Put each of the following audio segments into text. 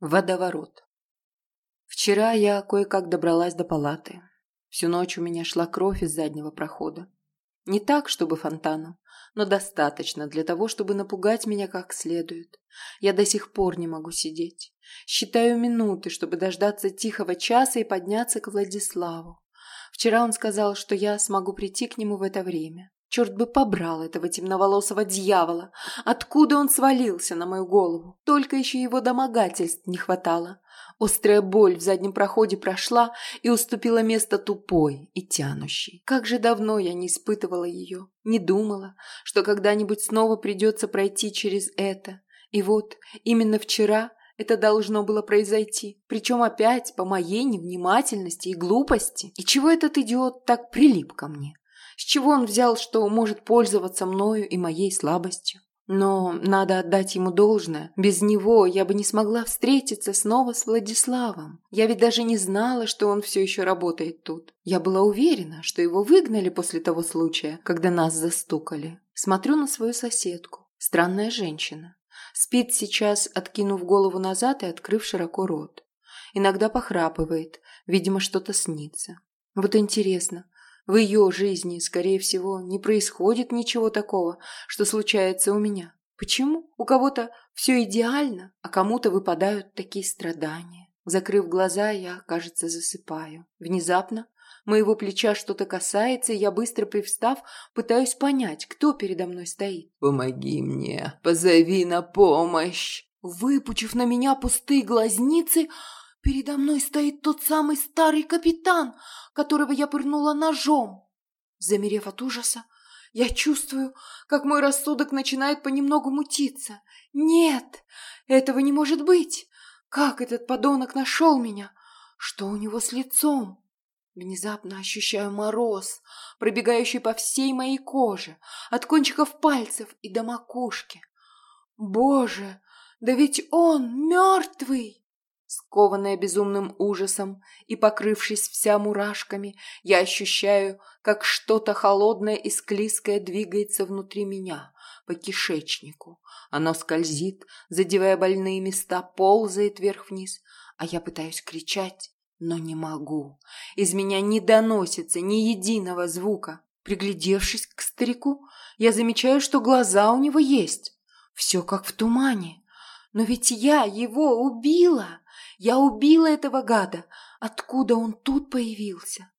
Водоворот. Вчера я кое-как добралась до палаты. Всю ночь у меня шла кровь из заднего прохода. Не так, чтобы фонтаном, но достаточно для того, чтобы напугать меня как следует. Я до сих пор не могу сидеть. Считаю минуты, чтобы дождаться тихого часа и подняться к Владиславу. Вчера он сказал, что я смогу прийти к нему в это время. Черт бы побрал этого темноволосого дьявола. Откуда он свалился на мою голову? Только еще его домогательств не хватало. Острая боль в заднем проходе прошла и уступила место тупой и тянущей. Как же давно я не испытывала ее, не думала, что когда-нибудь снова придется пройти через это. И вот, именно вчера это должно было произойти. Причем опять по моей невнимательности и глупости. И чего этот идиот так прилип ко мне? С чего он взял, что может пользоваться мною и моей слабостью? Но надо отдать ему должное. Без него я бы не смогла встретиться снова с Владиславом. Я ведь даже не знала, что он все еще работает тут. Я была уверена, что его выгнали после того случая, когда нас застукали. Смотрю на свою соседку. Странная женщина. Спит сейчас, откинув голову назад и открыв широко рот. Иногда похрапывает, видимо, что-то снится. Вот интересно, в ее жизни, скорее всего, не происходит ничего такого, что случается у меня. Почему? У кого-то все идеально, а кому-то выпадают такие страдания. Закрыв глаза, я, кажется, засыпаю. Внезапно моего плеча что-то касается, и я, быстро привстав, пытаюсь понять, кто передо мной стоит. «Помоги мне, позови на помощь!» Выпучив на меня пустые глазницы, Передо мной стоит тот самый старый капитан, которого я пырнула ножом. Замерев от ужаса, я чувствую, как мой рассудок начинает понемногу мутиться. Нет, этого не может быть. Как этот подонок нашел меня? Что у него с лицом? Внезапно ощущаю мороз, пробегающий по всей моей коже, от кончиков пальцев и до макушки. Боже, да ведь он мертвый! Скованная безумным ужасом и покрывшись вся мурашками, я ощущаю, как что-то холодное и склизкое двигается внутри меня, по кишечнику. Оно скользит, задевая больные места, ползает вверх-вниз, а я пытаюсь кричать, но не могу. Из меня не доносится ни единого звука. Приглядевшись к старику, я замечаю, что глаза у него есть. Все как в тумане. Но ведь я его убила. Я убила этого гада. Откуда он тут появился?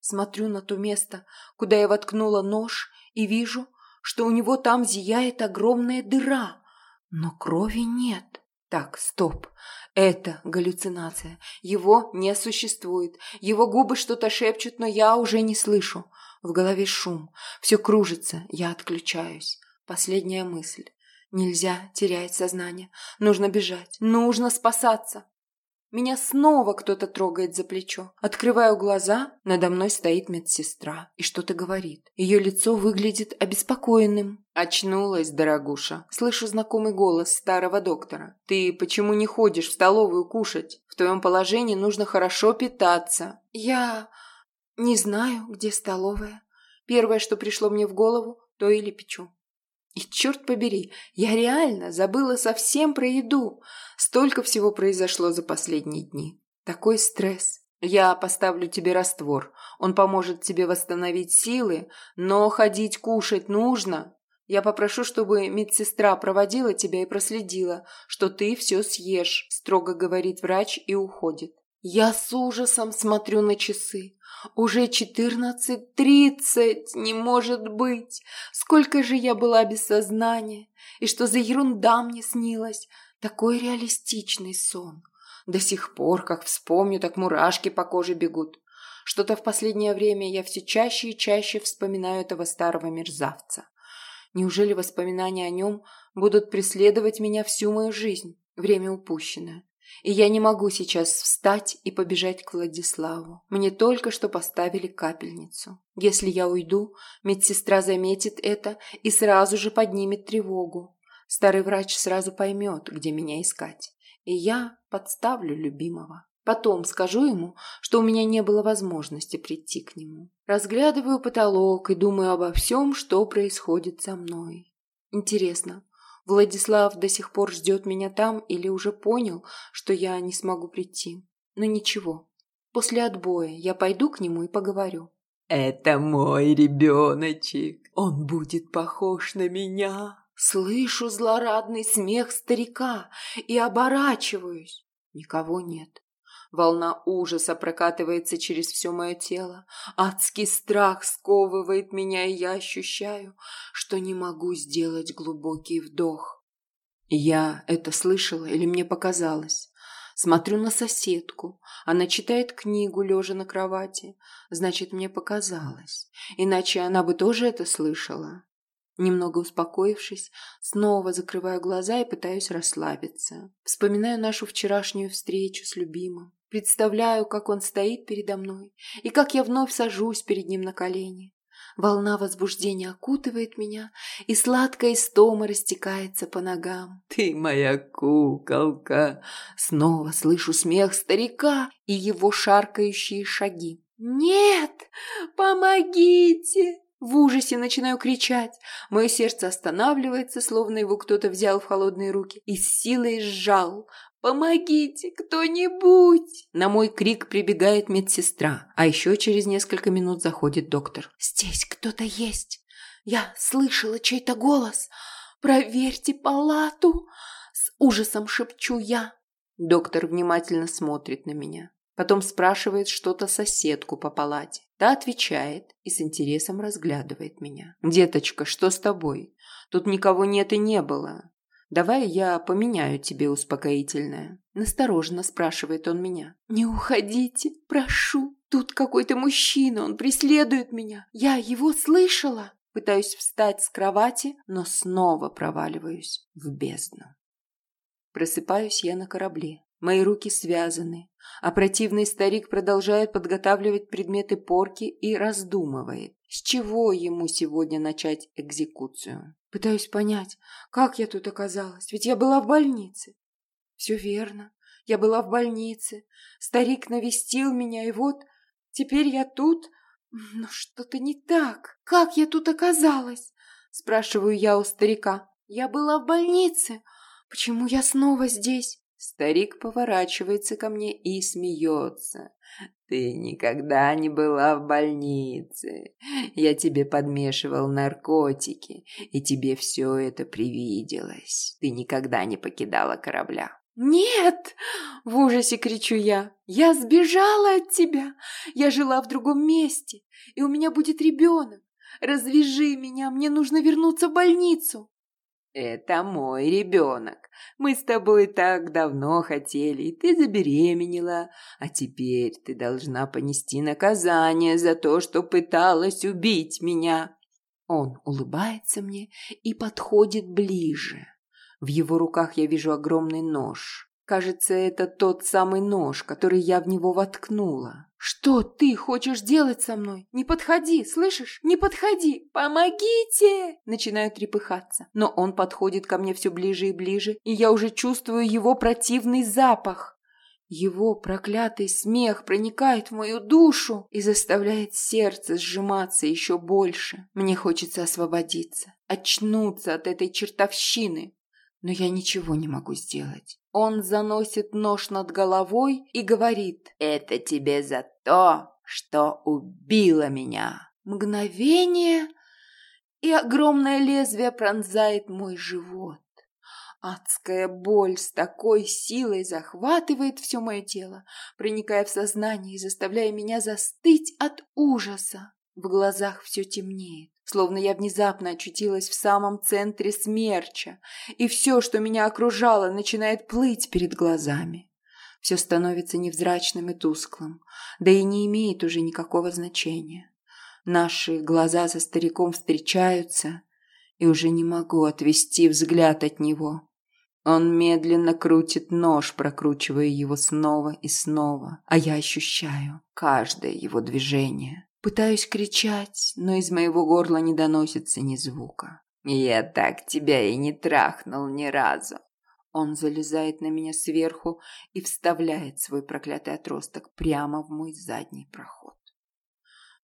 Смотрю на то место, куда я воткнула нож, и вижу, что у него там зияет огромная дыра. Но крови нет. Так, стоп. Это галлюцинация. Его не существует. Его губы что-то шепчут, но я уже не слышу. В голове шум. Все кружится. Я отключаюсь. Последняя мысль. Нельзя терять сознание. Нужно бежать. Нужно спасаться. Меня снова кто-то трогает за плечо. Открываю глаза, надо мной стоит медсестра и что-то говорит. Ее лицо выглядит обеспокоенным. «Очнулась, дорогуша. Слышу знакомый голос старого доктора. Ты почему не ходишь в столовую кушать? В твоем положении нужно хорошо питаться». «Я не знаю, где столовая. Первое, что пришло мне в голову, то или печу. И черт побери, я реально забыла совсем про еду. Столько всего произошло за последние дни. Такой стресс. Я поставлю тебе раствор. Он поможет тебе восстановить силы, но ходить кушать нужно. Я попрошу, чтобы медсестра проводила тебя и проследила, что ты все съешь, строго говорит врач и уходит. Я с ужасом смотрю на часы. Уже четырнадцать тридцать, не может быть. Сколько же я была без сознания. И что за ерунда мне снилась. Такой реалистичный сон. До сих пор, как вспомню, так мурашки по коже бегут. Что-то в последнее время я все чаще и чаще вспоминаю этого старого мерзавца. Неужели воспоминания о нем будут преследовать меня всю мою жизнь? Время упущенное. И я не могу сейчас встать и побежать к Владиславу. Мне только что поставили капельницу. Если я уйду, медсестра заметит это и сразу же поднимет тревогу. Старый врач сразу поймет, где меня искать. И я подставлю любимого. Потом скажу ему, что у меня не было возможности прийти к нему. Разглядываю потолок и думаю обо всем, что происходит со мной. Интересно, Владислав до сих пор ждет меня там или уже понял, что я не смогу прийти. Но ничего, после отбоя я пойду к нему и поговорю. «Это мой ребеночек, он будет похож на меня». Слышу злорадный смех старика и оборачиваюсь. Никого нет. Волна ужаса прокатывается через все мое тело. Адский страх сковывает меня, и я ощущаю, что не могу сделать глубокий вдох. Я это слышала или мне показалось? Смотрю на соседку. Она читает книгу, лежа на кровати. Значит, мне показалось. Иначе она бы тоже это слышала. Немного успокоившись, снова закрываю глаза и пытаюсь расслабиться. Вспоминаю нашу вчерашнюю встречу с любимым. Представляю, как он стоит передо мной и как я вновь сажусь перед ним на колени. Волна возбуждения окутывает меня, и сладкая истома растекается по ногам. «Ты моя куколка!» Снова слышу смех старика и его шаркающие шаги. «Нет! Помогите!» В ужасе начинаю кричать. Мое сердце останавливается, словно его кто-то взял в холодные руки и с силой сжал. «Помогите, кто-нибудь!» На мой крик прибегает медсестра, а еще через несколько минут заходит доктор. «Здесь кто-то есть! Я слышала чей-то голос! Проверьте палату!» С ужасом шепчу я. Доктор внимательно смотрит на меня. Потом спрашивает что-то соседку по палате. Та отвечает и с интересом разглядывает меня. «Деточка, что с тобой? Тут никого нет и не было. Давай я поменяю тебе успокоительное. Настороженно спрашивает он меня. Не уходите, прошу. Тут какой-то мужчина, он преследует меня. Я его слышала. Пытаюсь встать с кровати, но снова проваливаюсь в бездну. Просыпаюсь я на корабле. Мои руки связаны, а противный старик продолжает подготавливать предметы порки и раздумывает, с чего ему сегодня начать экзекуцию. Пытаюсь понять, как я тут оказалась, ведь я была в больнице. Все верно, я была в больнице. Старик навестил меня, и вот теперь я тут. Но что-то не так. Как я тут оказалась? Спрашиваю я у старика. Я была в больнице. Почему я снова здесь? Старик поворачивается ко мне и смеется. «Ты никогда не была в больнице. Я тебе подмешивал наркотики, и тебе все это привиделось. Ты никогда не покидала корабля». «Нет!» – в ужасе кричу я. «Я сбежала от тебя! Я жила в другом месте, и у меня будет ребенок. Развяжи меня, мне нужно вернуться в больницу!» «Это мой ребенок. Мы с тобой так давно хотели, и ты забеременела. А теперь ты должна понести наказание за то, что пыталась убить меня». Он улыбается мне и подходит ближе. В его руках я вижу огромный нож. Кажется, это тот самый нож, который я в него воткнула. «Что ты хочешь делать со мной? Не подходи, слышишь? Не подходи! Помогите!» Начинаю трепыхаться. Но он подходит ко мне все ближе и ближе, и я уже чувствую его противный запах. Его проклятый смех проникает в мою душу и заставляет сердце сжиматься еще больше. Мне хочется освободиться, очнуться от этой чертовщины но я ничего не могу сделать. Он заносит нож над головой и говорит «Это тебе за то, что убила меня». Мгновение, и огромное лезвие пронзает мой живот. Адская боль с такой силой захватывает все мое тело, проникая в сознание и заставляя меня застыть от ужаса. В глазах все темнеет, словно я внезапно очутилась в самом центре смерча, и все, что меня окружало, начинает плыть перед глазами. Все становится невзрачным и тусклым, да и не имеет уже никакого значения. Наши глаза за стариком встречаются, и уже не могу отвести взгляд от него. Он медленно крутит нож, прокручивая его снова и снова, а я ощущаю каждое его движение. Пытаюсь кричать, но из моего горла не доносится ни звука. «Я так тебя и не трахнул ни разу!» Он залезает на меня сверху и вставляет свой проклятый отросток прямо в мой задний проход.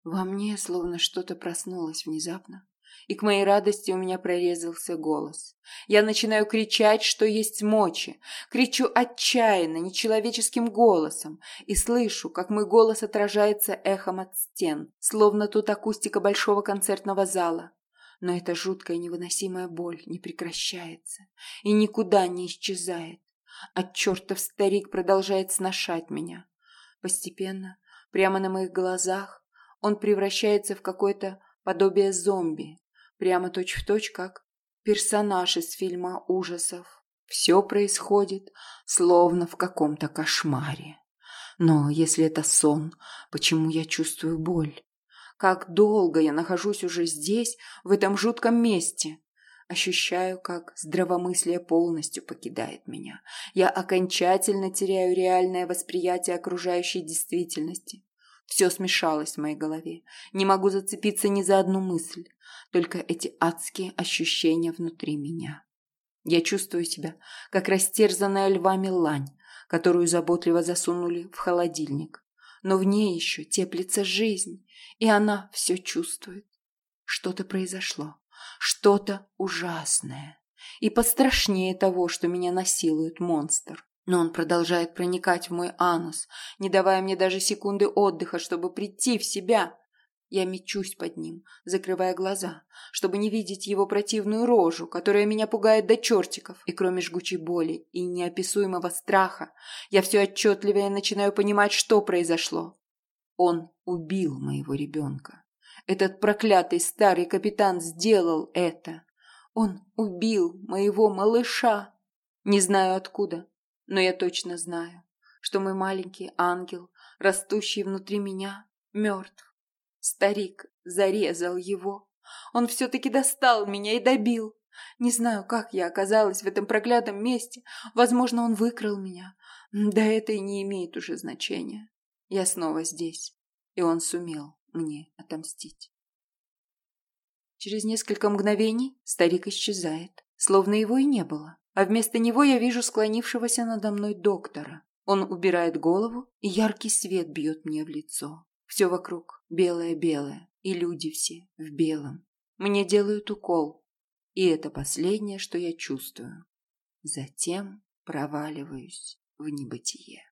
Во мне словно что-то проснулось внезапно, и к моей радости у меня прорезался голос. Я начинаю кричать, что есть мочи. Кричу отчаянно, нечеловеческим голосом, и слышу, как мой голос отражается эхом от стен, словно тут акустика большого концертного зала. Но эта жуткая невыносимая боль не прекращается и никуда не исчезает. А чертов старик продолжает сношать меня. Постепенно, прямо на моих глазах, он превращается в какое-то подобие зомби, прямо точь-в-точь, точь, как персонаж из фильма ужасов. Все происходит, словно в каком-то кошмаре. Но если это сон, почему я чувствую боль? Как долго я нахожусь уже здесь, в этом жутком месте? Ощущаю, как здравомыслие полностью покидает меня. Я окончательно теряю реальное восприятие окружающей действительности. Все смешалось в моей голове. Не могу зацепиться ни за одну мысль. Только эти адские ощущения внутри меня. Я чувствую себя, как растерзанная львами лань, которую заботливо засунули в холодильник. Но в ней еще теплится жизнь, и она все чувствует. Что-то произошло, что-то ужасное. И пострашнее того, что меня насилует монстр. Но он продолжает проникать в мой анус, не давая мне даже секунды отдыха, чтобы прийти в себя. Я мечусь под ним, закрывая глаза, чтобы не видеть его противную рожу, которая меня пугает до чертиков. И кроме жгучей боли и неописуемого страха, я все отчетливее начинаю понимать, что произошло. Он убил моего ребенка. Этот проклятый старый капитан сделал это. Он убил моего малыша. Не знаю откуда, но я точно знаю, что мой маленький ангел, растущий внутри меня, мертв. Старик зарезал его. Он все-таки достал меня и добил. Не знаю, как я оказалась в этом проклятом месте. Возможно, он выкрал меня. Да это и не имеет уже значения. Я снова здесь, и он сумел мне отомстить. Через несколько мгновений старик исчезает, словно его и не было а вместо него я вижу склонившегося надо мной доктора. Он убирает голову, и яркий свет бьет мне в лицо. Все вокруг белое-белое, и люди все в белом. Мне делают укол, и это последнее, что я чувствую. Затем проваливаюсь в небытие.